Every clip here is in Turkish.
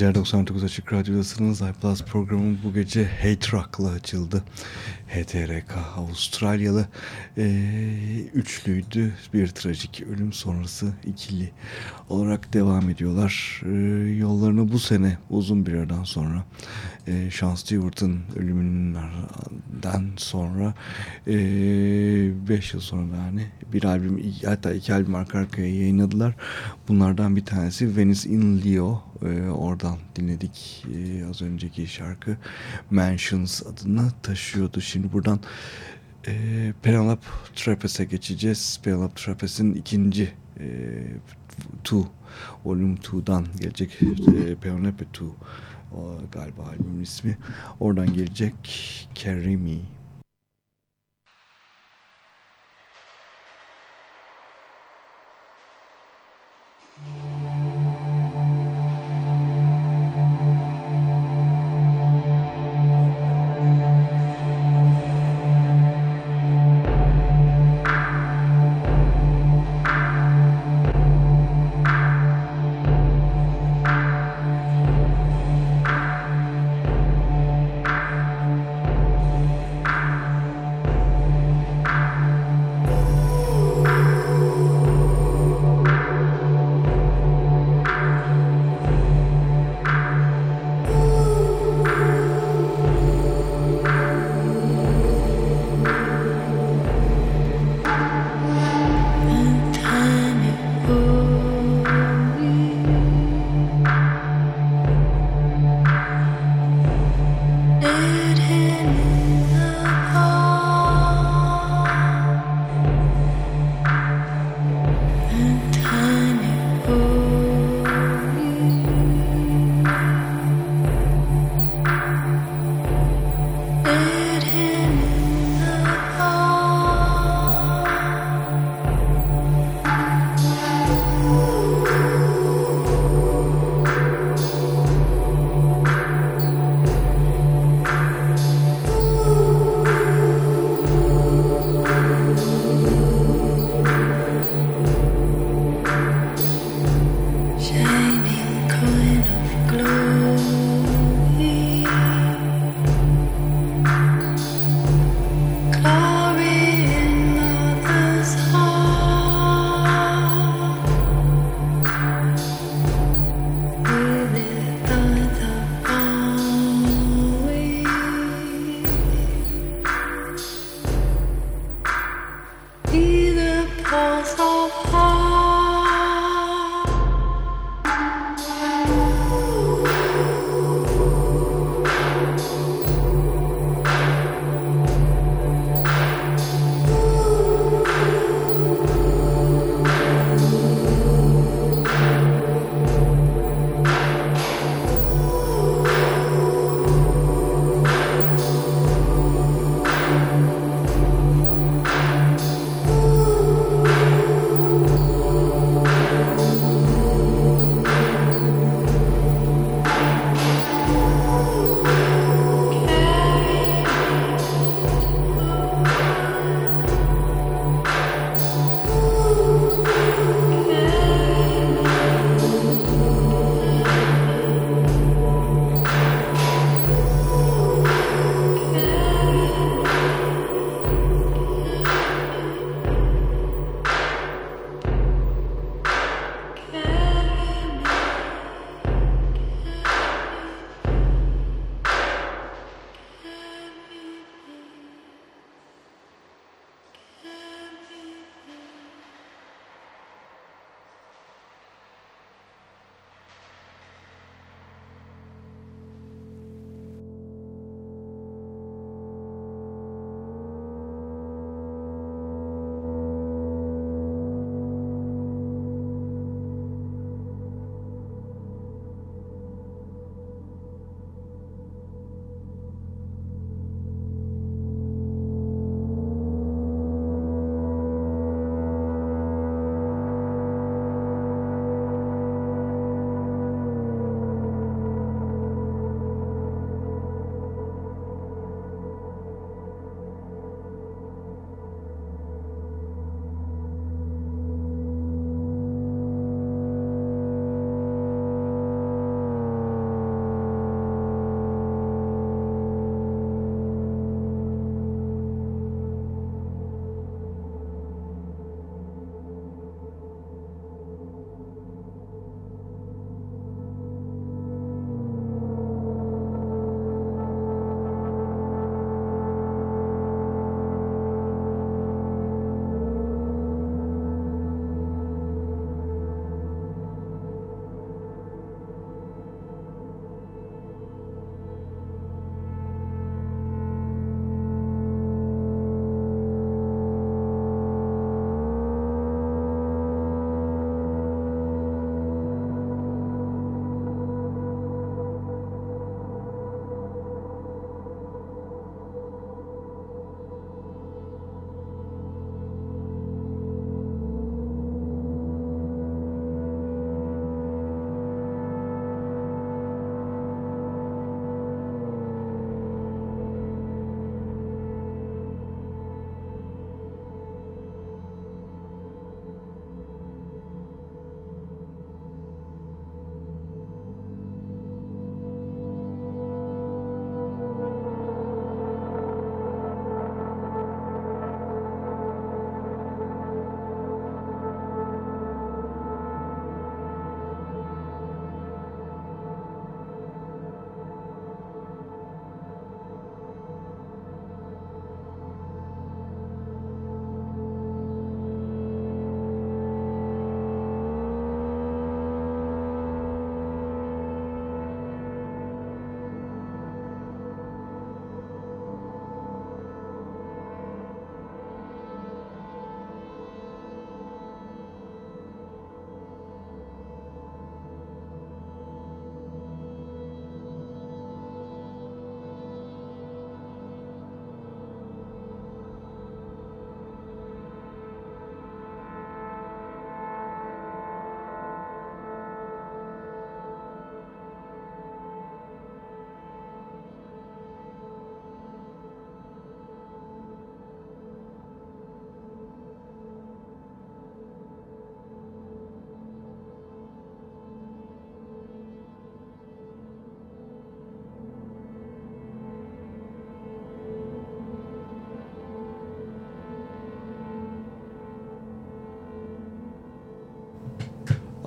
Geceler 99 Açık Radyo'dasınız. iPlus programı bu gece Hate Rock'la açıldı. HTRK Avustralyalı e, üçlüydü. Bir trajik ölüm sonrası ikili olarak devam ediyorlar. E, yollarını bu sene uzun bir aradan sonra e, Sean Stewart'ın ölümünden sonra 5 e, yıl sonra yani bir albüm hatta iki albüm arka arkaya yayınladılar. Bunlardan bir tanesi Venice in Leo e, oradan dinledik e, az önceki şarkı Mansions adını taşıyordu. Şimdi Buradan e, Penelope Trapez'e geçeceğiz. Penelope Trapez'in ikinci e, Two, Volume 2'dan gelecek. E, Penelope 2 e, galiba albümün ismi. Oradan gelecek Carry Me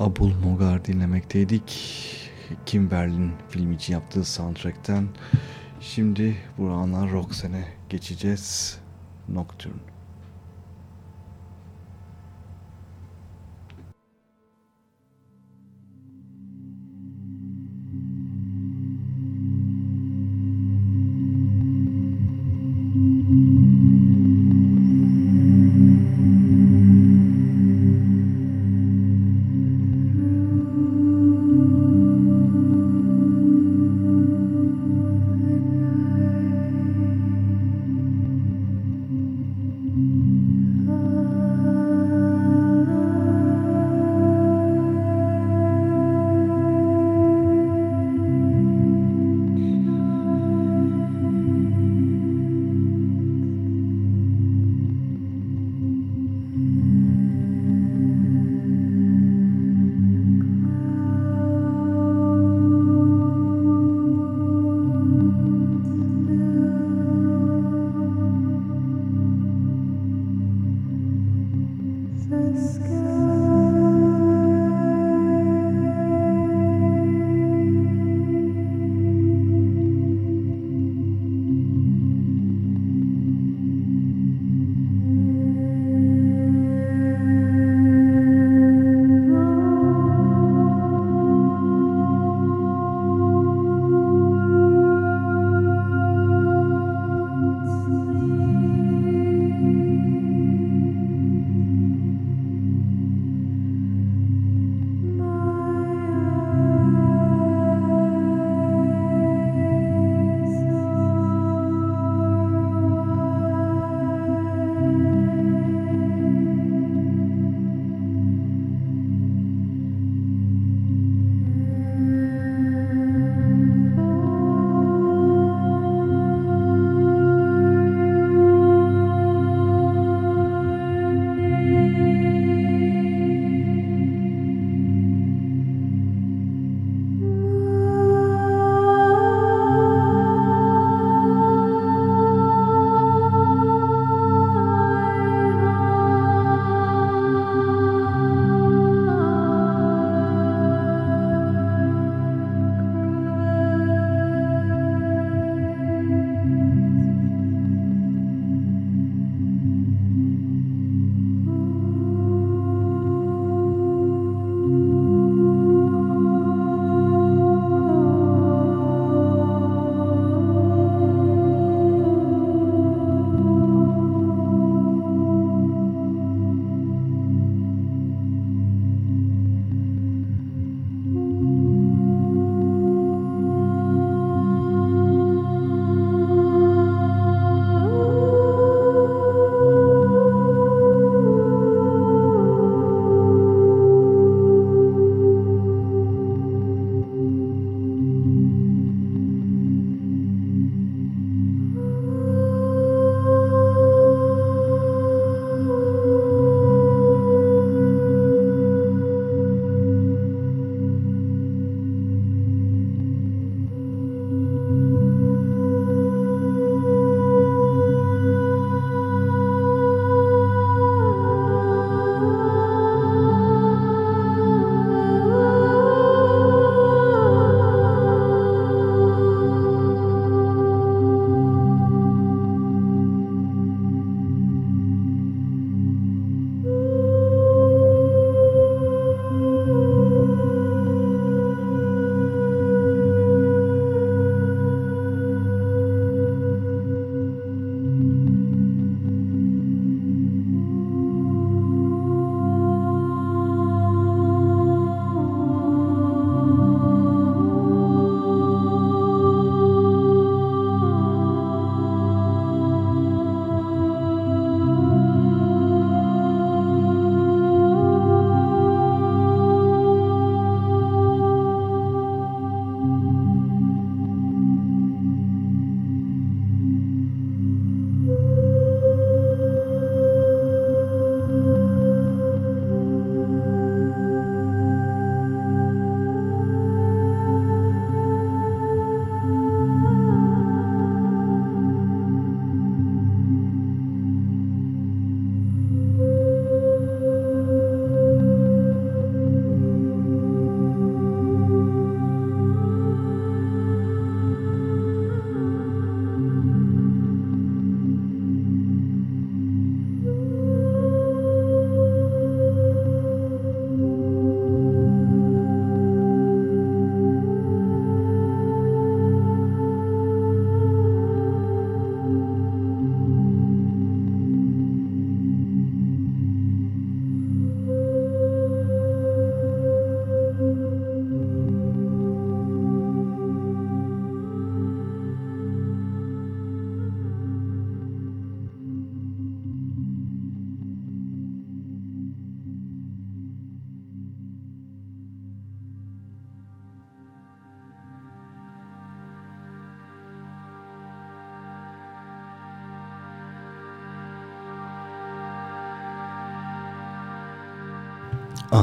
Abul Mogar dinlemekteydik. Kim Berlin filmi için yaptığı soundtrack'ten. Şimdi Burhan'la Roxanne'e geçeceğiz. Nocturne.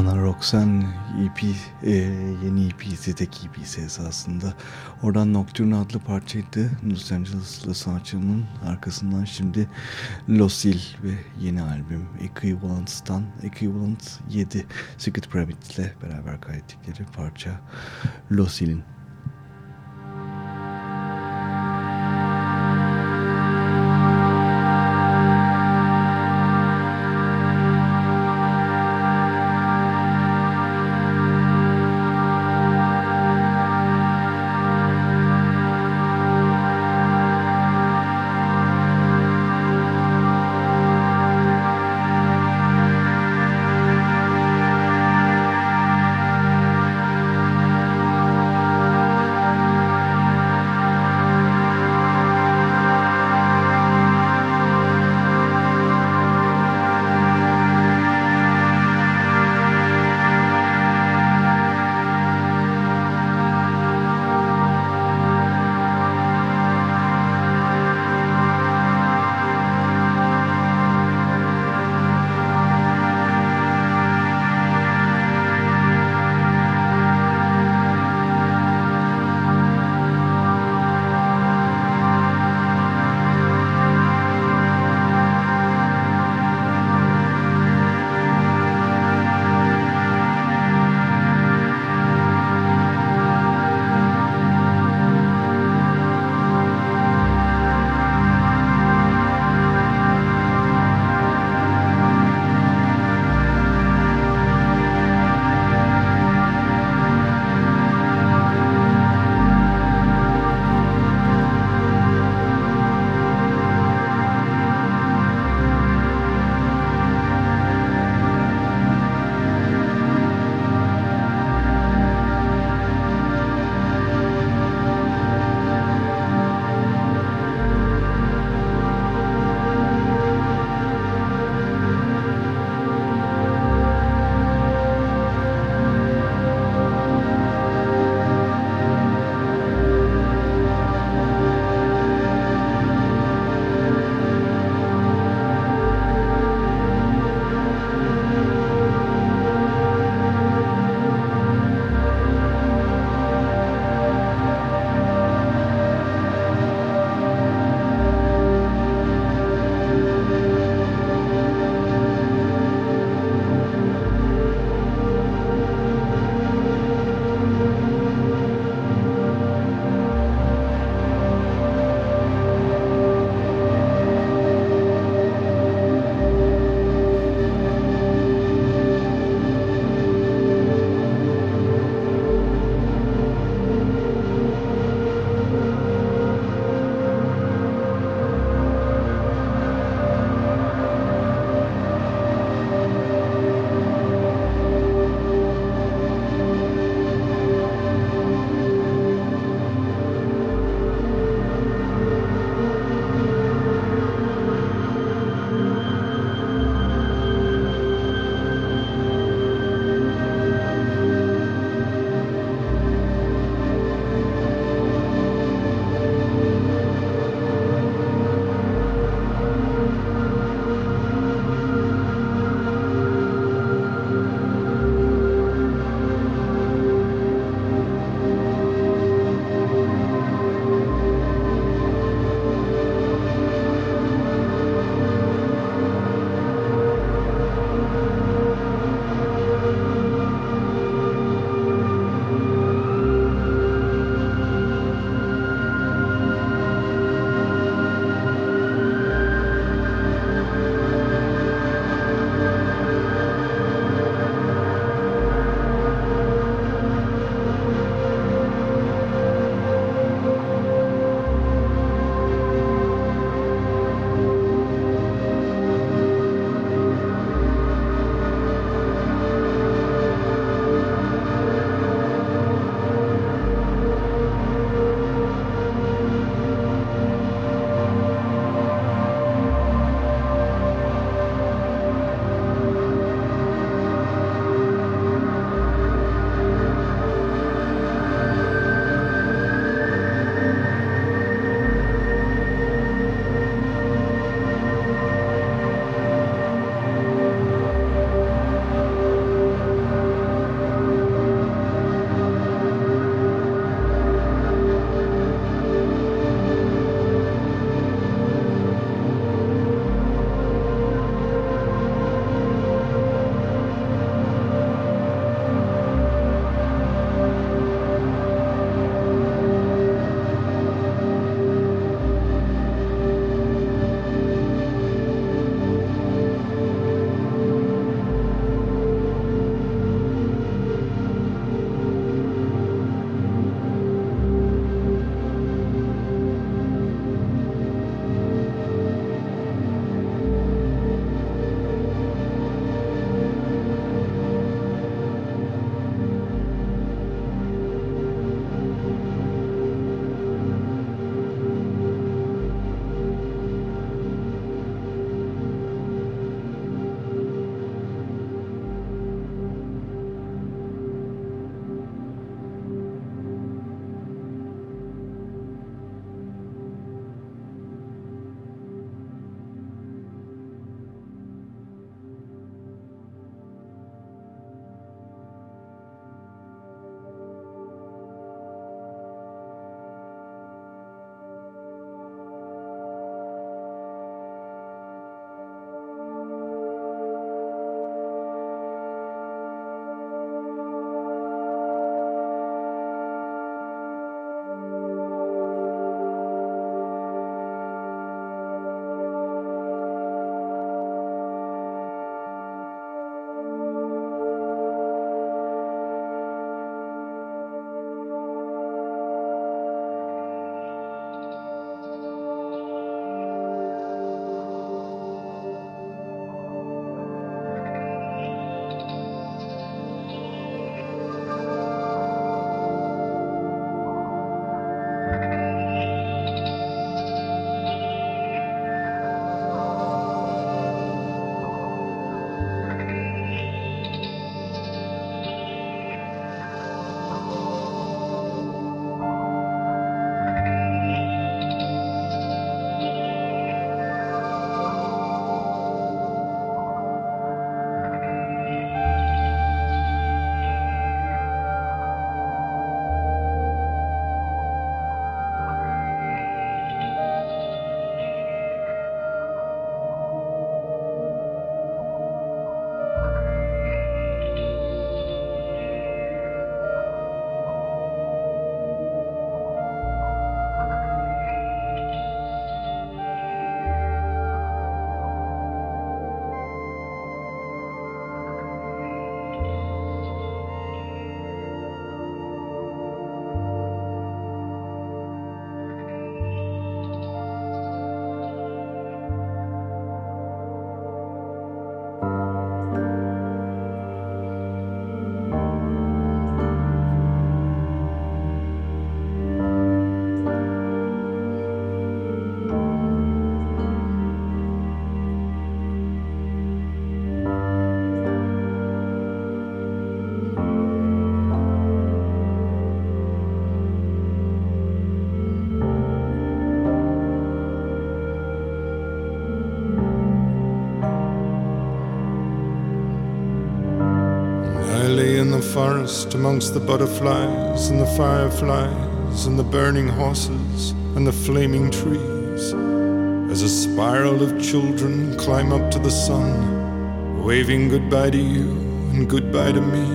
Ana Roxanne EP, e, yeni EP'si, tek EP'si esasında. Oradan Nocturne adlı parçaydı. Los Angeles'lı sanatçının arkasından şimdi Losil ve yeni albüm Equivalence'dan Equivalent 7 Secret Pyramid ile beraber kaydettikleri parça Losil'in forest amongst the butterflies and the fireflies and the burning horses and the flaming trees. As a spiral of children climb up to the sun, waving goodbye to you and goodbye to me.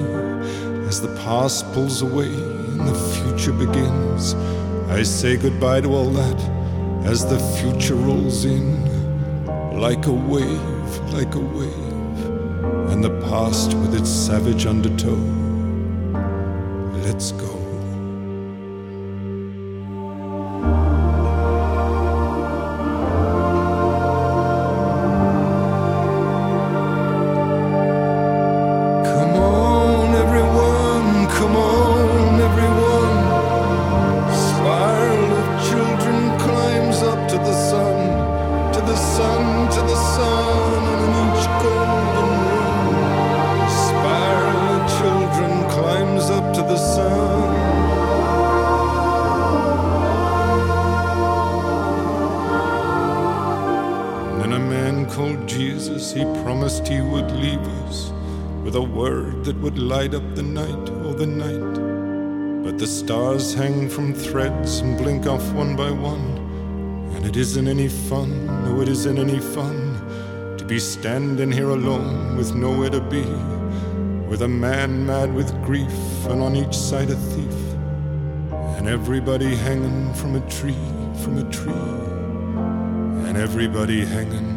As the past pulls away and the future begins, I say goodbye to all that as the future rolls in like a wave, like a wave, and the past with its savage undertow. Let's go. Off one by one. And it isn't any fun, no, it isn't any fun to be standing here alone with nowhere to be. With a man mad with grief, and on each side a thief. And everybody hanging from a tree, from a tree. And everybody hanging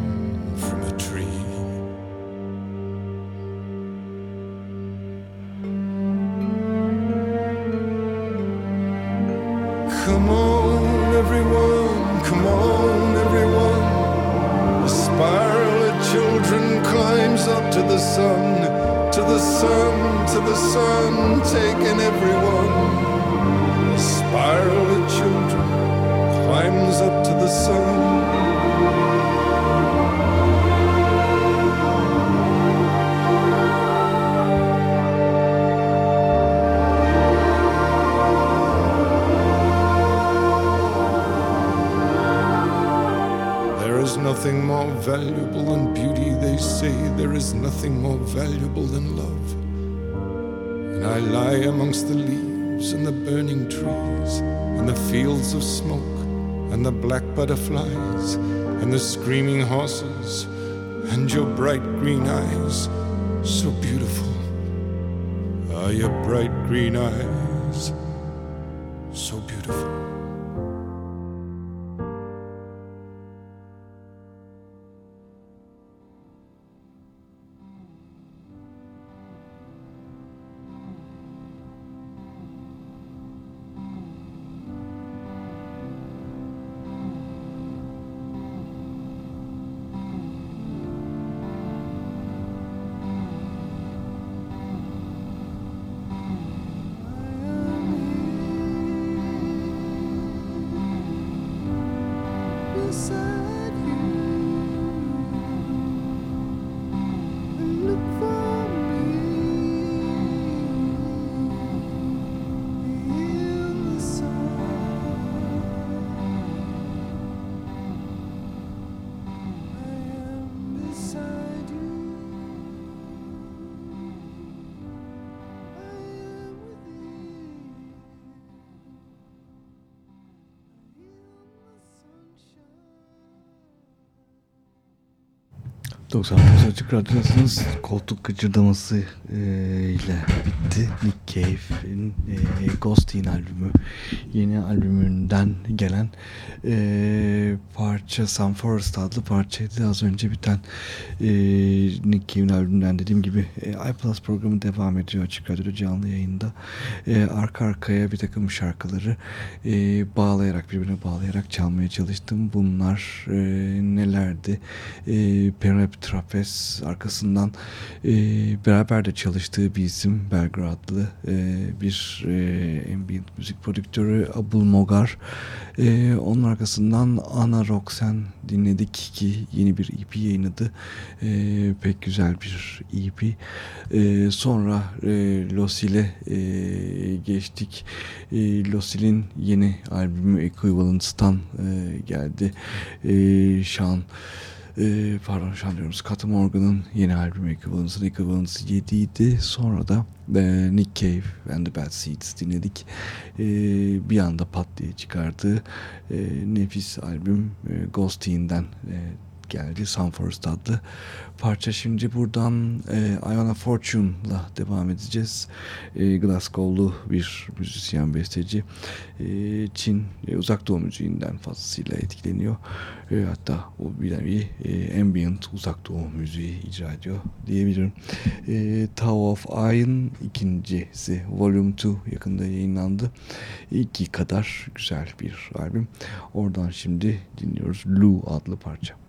valuable than beauty, they say there is nothing more valuable than love. And I lie amongst the leaves and the burning trees, and the fields of smoke, and the black butterflies, and the screaming horses, and your bright green eyes, so beautiful. Ah, your bright green eyes, 99 Açık Radyo'dasınız. Koltuk gıcırdaması e, ile bitti. Nick Cave'in e, Ghostin albümü. Yeni albümünden gelen e, parça Sun Forest adlı parçaydı. Az önce biten e, Nick Cave'in albümünden dediğim gibi e, iPlus programı devam ediyor Açık Radyo'da canlı yayında. E, arka arkaya bir takım şarkıları e, bağlayarak birbirine bağlayarak çalmaya çalıştım. Bunlar e, nelerdi? E, Penrap Trapez arkasından e, beraber de çalıştığı bir isim Belgradlı e, bir e, ambient müzik prodüktörü Abul Mogar. E, onun arkasından Ana Roxen dinledik ki yeni bir EP yayınladı. E, pek güzel bir EP. E, sonra e, Losil'e e, geçtik. E, Losil'in yeni albümü Equivalence'tan e, geldi. E, Sean e, pardon şu an Scott Morgan'ın yeni albüm Equivalence'ın Equivalence 7 idi. Sonra da e, Nick Cave and the Bad Seeds dinledik. E, bir anda pat diye çıkardığı e, nefis albüm e, Ghosteen'den e, geldi. Sunforest adlı parça. Şimdi buradan e, Iona Fortune'la devam edeceğiz. E, Glasgow'lu bir müzisyen, besteci. E, Çin e, uzak doğu müziğinden fazlasıyla etkileniyor. E, hatta o bir nevi e, ambient uzak doğu müziği icra ediyor diyebilirim. E, Tower of Iron ikincisi Volume 2 yakında yayınlandı. İki kadar güzel bir albüm. Oradan şimdi dinliyoruz Lu adlı parça.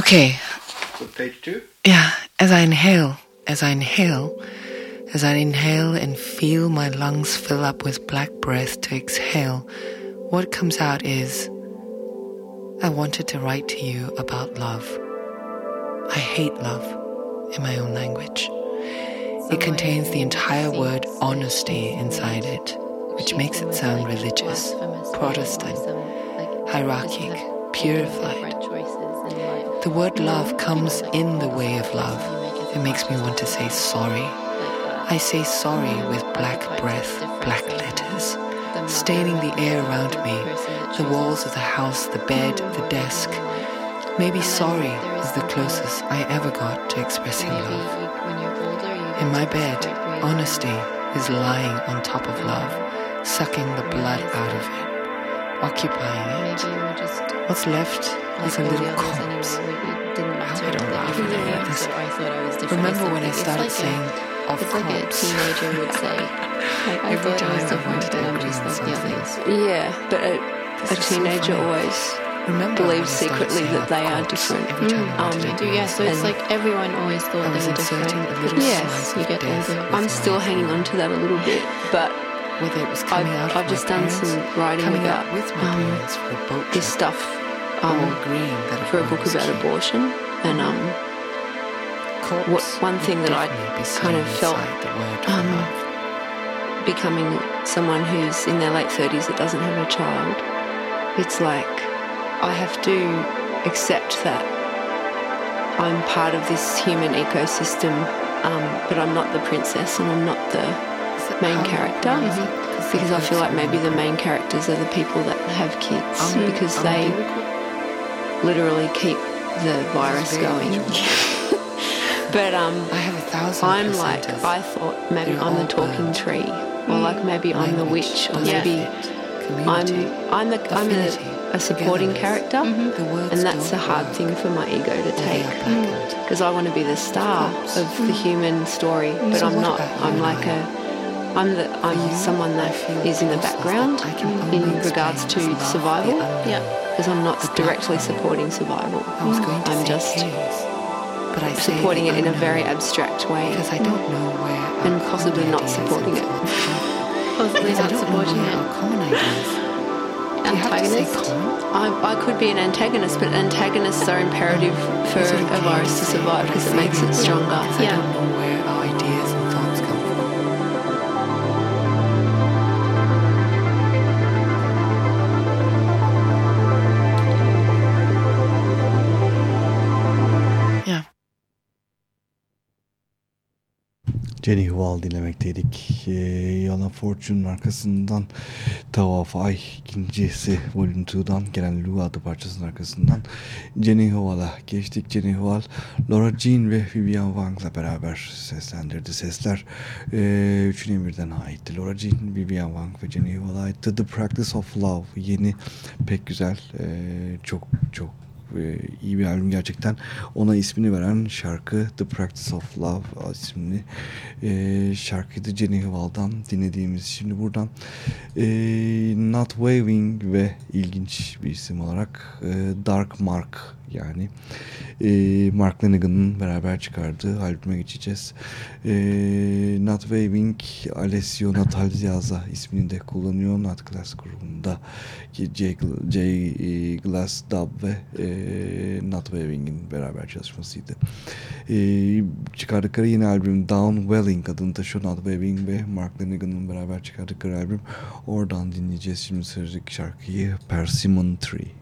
Okay. So page two? Yeah, as I inhale, as I inhale, as I inhale and feel my lungs fill up with black breath to exhale, what comes out is I wanted to write to you about love. I hate love in my own language. It contains the entire word honesty inside it, which makes it sound religious, Protestant. hierarchic, purified. The word love comes in the way of love. It makes me want to say sorry. I say sorry with black breath, black letters, staining the air around me, the walls of the house, the bed, the desk. Maybe sorry is the closest I ever got to expressing love. In my bed, honesty is lying on top of love, sucking the blood out of it, occupying it. What's left is a little corpse. I hope I don't laugh when I hear this. Remember when I started saying, of it's like a teenager would say. Like, I Every thought time it was I different, wanted to but I'm agree on something. Yeah, but a, a is so teenager always Remember believes when I started secretly that they are different. Every time I Mm, wanted to you do, yeah. So it's like everyone always thought they were different. Yes, you get death older. I'm still hanging on to that a little bit, but Whether it was I've, out I've just done parents, some writing coming about out with my um, parents for a boat this stuff um, agreeing that for a book about cute. abortion, and um, what- one thing that I kind of felt, the word um, becoming someone who's in their late 30s that doesn't have a child, it's like I have to accept that I'm part of this human ecosystem, um, but I'm not the princess and I'm not the main character. is it? 'Cause because I feel like maybe the main characters are the people that have kids because they literally keep the virus going. but um, I have a thousand I'm like. I thought maybe I'm the talking tree, or like maybe I'm the witch, or maybe. I'm I'm the I'm affinity, a, supporting character, The words and that's a hard thing for my ego to take because mm. I want to be the star of the human story, but So I'm not. I'm like a I'm the I'm someone that is in the background in regards to survival. Yeah. Because I'm not directly supporting survival. I was going to I'm just but I supporting it in a very abstract way. Because I don't know where and possibly not supporting it. possibly not supporting it. Antagonist. I, I could be an antagonist, but antagonists are imperative for a virus to survive because it makes it stronger. Yeah. Jenny Huval dinlemekteydik. Ee, Yana Fortune'un arkasından Tavaf Ay ikincisi Volume 2'dan gelen Lu adlı parçasının arkasından Jenny Huval'a geçtik. Jenny Huval, Laura Jean ve Vivian Wang'la beraber seslendirdi. Sesler e, üçüne birden aitti. Laura Jean, Vivian Wang ve Jenny Huval'a aitti. The Practice of Love yeni pek güzel e, çok çok e, iyi bir albüm gerçekten. Ona ismini veren şarkı The Practice of Love isimli e, şarkıydı Jenny Huval'dan dinlediğimiz. Şimdi buradan e, Not Waving ve ilginç bir isim olarak e, Dark Mark yani e, Mark Lanigan'ın beraber çıkardığı albüme geçeceğiz. E, Not Waving Alessio Natalziaza ismini de kullanıyor. Not Glass grubunda ki J, J Glass Dub ve e, Not Waving'in beraber çalışmasıydı. E, çıkardıkları yeni albüm Down Welling adını taşıyor. Not Waving ve Mark Lanigan'ın beraber çıkardıkları albüm. Oradan dinleyeceğiz şimdi sıradaki şarkıyı Persimmon Tree.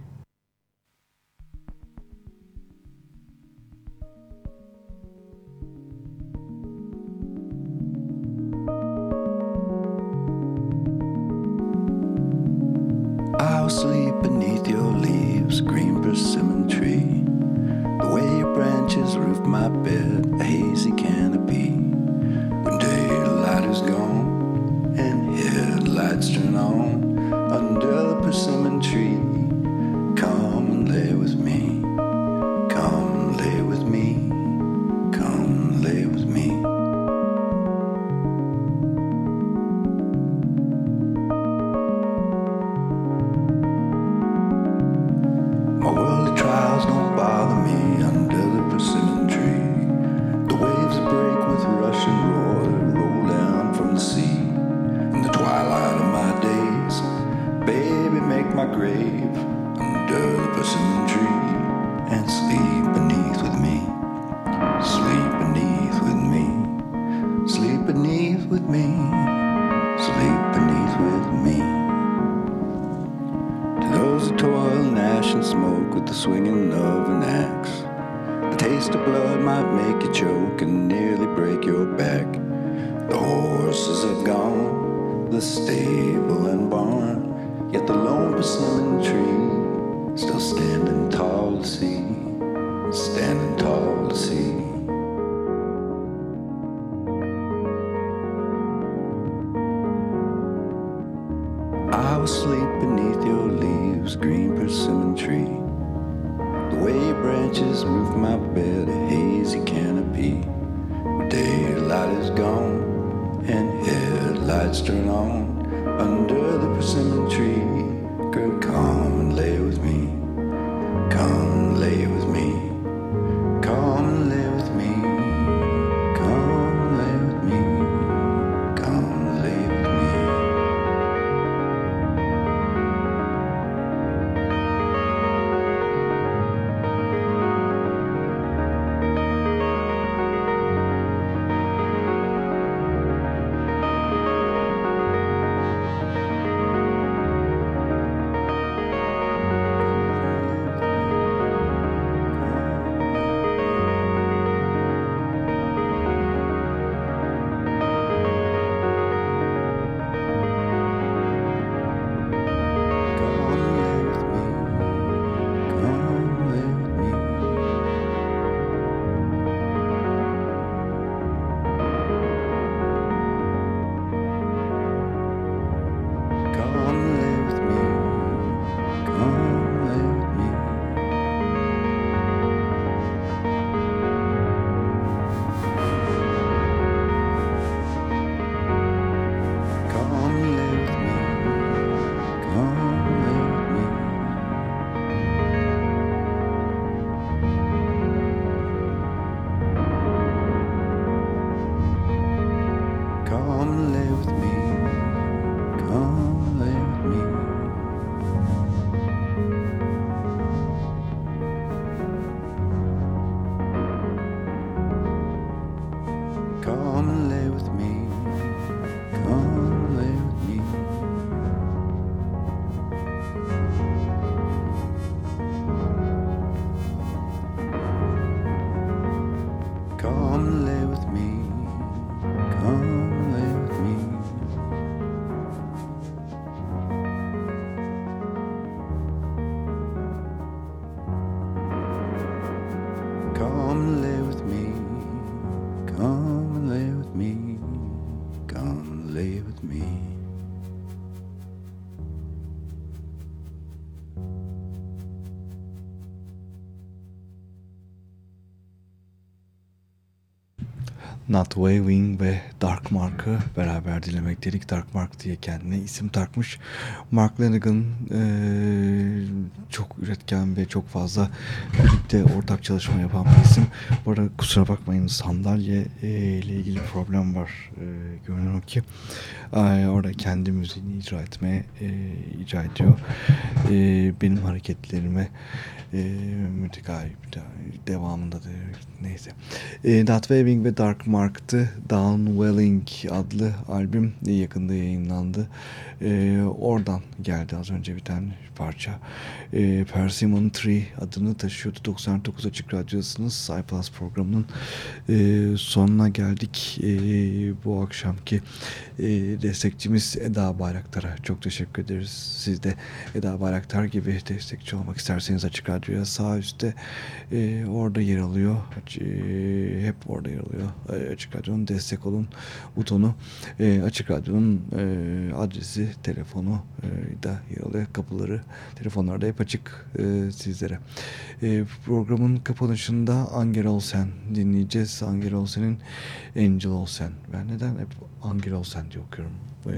Not Waving ve Dark Mark'ı beraber dilemek dedik. Dark Mark diye kendine isim takmış. Mark Lanigan eee, çok üretken ve çok fazla birlikte ortak çalışma yapan bir isim. Bu arada kusura bakmayın sandalye eee, ile ilgili problem var. Eee görünen ki eee, orada kendi müziğini icra etmeye eee, icra ediyor. Eee, benim hareketlerime eee mütegalip devamında da neyse. E, Not Waving ve Dark Mark'tı. Downwelling adlı albüm yakında yayınlandı. E, oradan geldi az önce bir tane parça. E, Persimmon Tree adını taşıyordu. 99 Açık Radyosu'nun iPlus programının e, sonuna geldik. E, bu akşamki e, destekçimiz Eda Bayraktar'a çok teşekkür ederiz. Siz de Eda Bayraktar gibi destekçi olmak isterseniz Açık Radyo'ya sağ üstte e, orada yer alıyor. E, hep orada yer alıyor. E, Açık Radyo'nun destek olun butonu. E, Açık Radyo'nun e, adresi, telefonu e, da alıyor. Kapıları, telefonlarda hep açık e, sizlere. E, programın kapanışında Angel Olsen dinleyeceğiz. Angel Olsen'in Angel Olsen. Ben neden hep Angel Olsen diye okuyorum. E,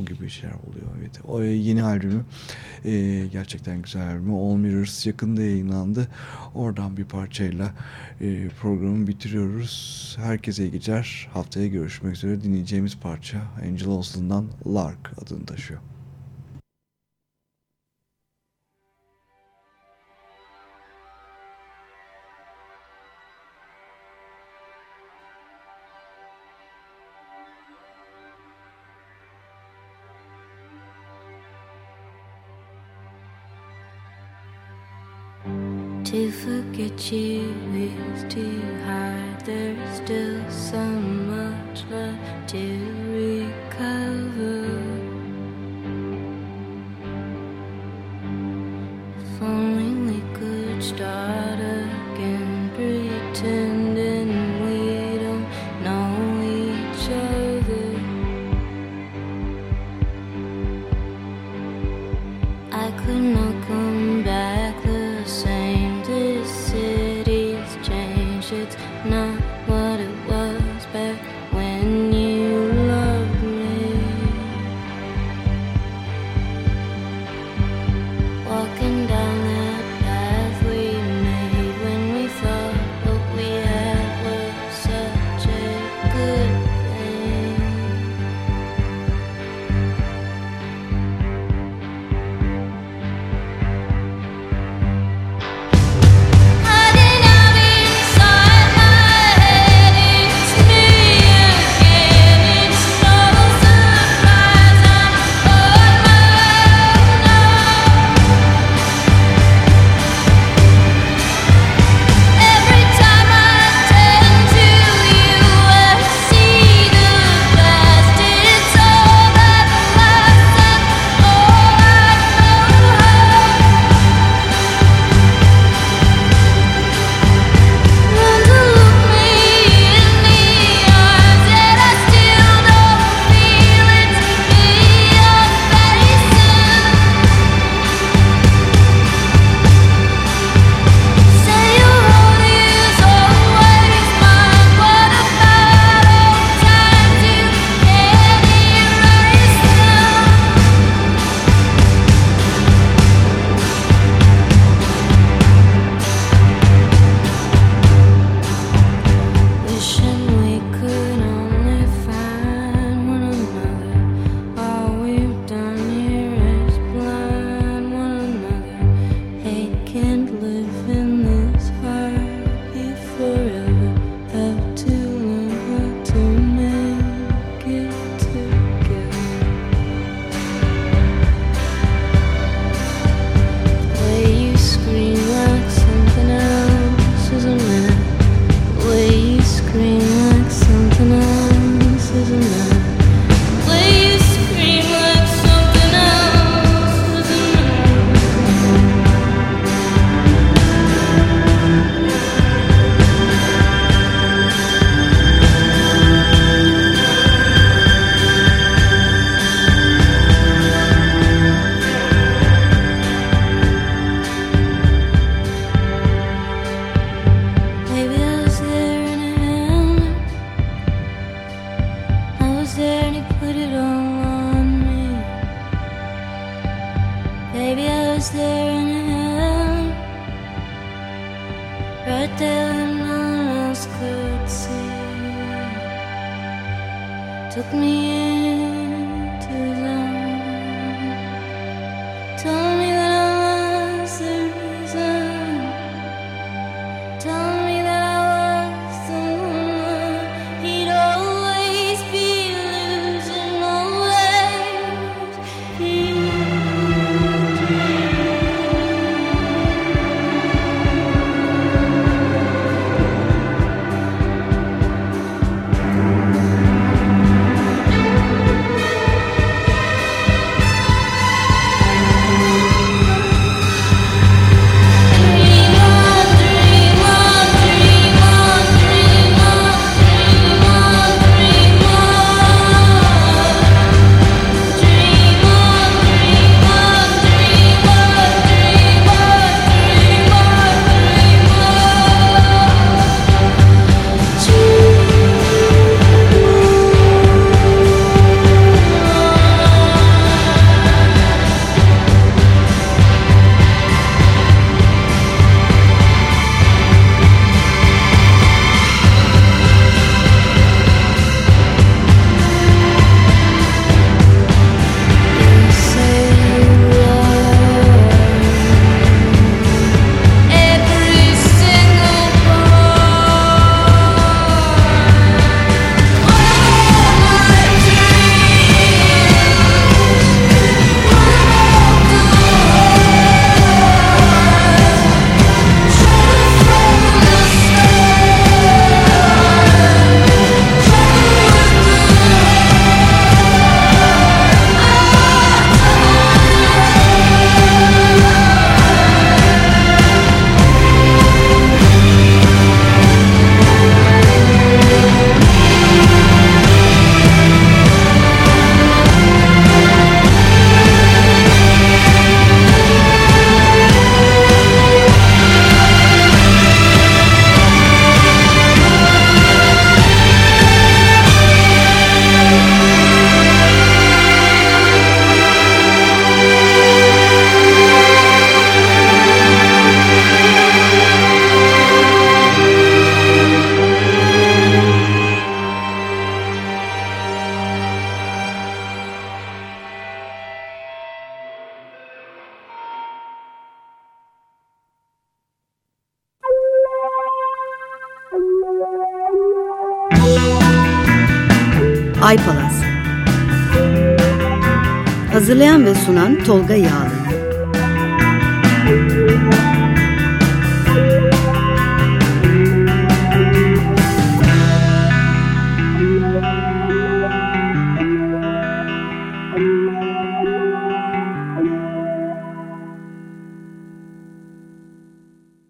bu gibi şeyler oluyor. Evet. O yeni albümü e, gerçekten güzel albümü. All Mirrors yakında yayınlandı. Oradan bir parçayla e, programı bitiriyoruz. Herkese iyi geceler. Haftaya görüşmek üzere. Dinleyeceğimiz parça Angel Olsen'dan Lark adını taşıyor. You Tolga Yağlı